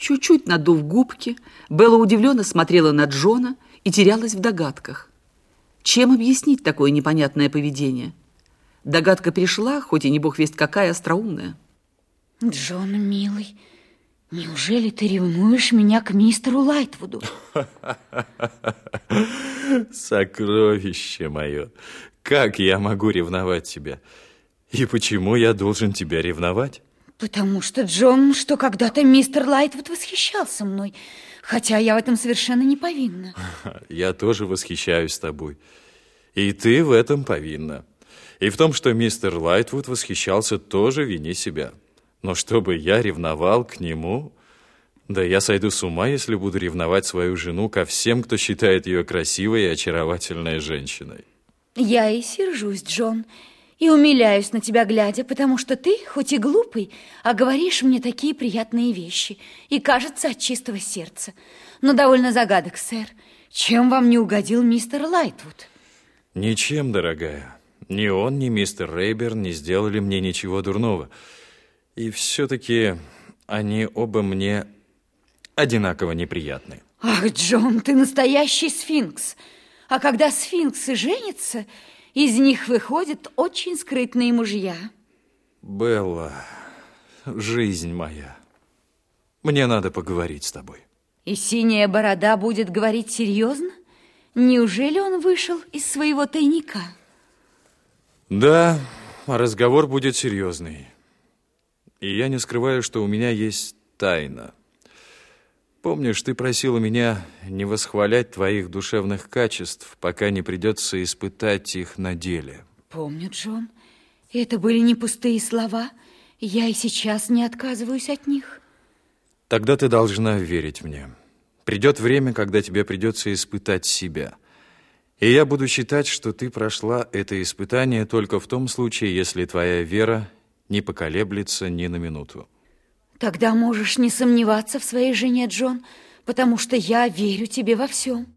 Чуть-чуть надув губки, Белла удивленно смотрела на Джона и терялась в догадках. Чем объяснить такое непонятное поведение? Догадка пришла, хоть и не бог весть какая, остроумная. Джон, милый, неужели ты ревнуешь меня к мистеру Лайтвуду? Сокровище мое, как я могу ревновать тебя? И почему я должен тебя ревновать? Потому что, Джон, что когда-то мистер Лайтвуд восхищался мной, хотя я в этом совершенно не повинна. Я тоже восхищаюсь тобой. И ты в этом повинна. И в том, что мистер Лайтвуд восхищался, тоже вини себя. Но чтобы я ревновал к нему... Да я сойду с ума, если буду ревновать свою жену ко всем, кто считает ее красивой и очаровательной женщиной. Я и сержусь, Джон, и умиляюсь на тебя глядя, потому что ты, хоть и глупый, а говоришь мне такие приятные вещи, и кажется от чистого сердца. Но довольно загадок, сэр. Чем вам не угодил мистер Лайтвуд? Ничем, дорогая. Ни он, ни мистер Рейберн не сделали мне ничего дурного. И все-таки они оба мне одинаково неприятны. Ах, Джон, ты настоящий сфинкс. А когда сфинксы женятся, из них выходят очень скрытные мужья. Белла, жизнь моя, мне надо поговорить с тобой. И синяя борода будет говорить серьезно? Неужели он вышел из своего тайника? Да, разговор будет серьезный. И я не скрываю, что у меня есть тайна. Помнишь, ты просила меня не восхвалять твоих душевных качеств, пока не придется испытать их на деле. Помню, Джон. Это были не пустые слова. Я и сейчас не отказываюсь от них. Тогда ты должна верить мне. Придет время, когда тебе придется испытать себя. И я буду считать, что ты прошла это испытание только в том случае, если твоя вера не поколеблется ни на минуту. Тогда можешь не сомневаться в своей жене, Джон, потому что я верю тебе во всем.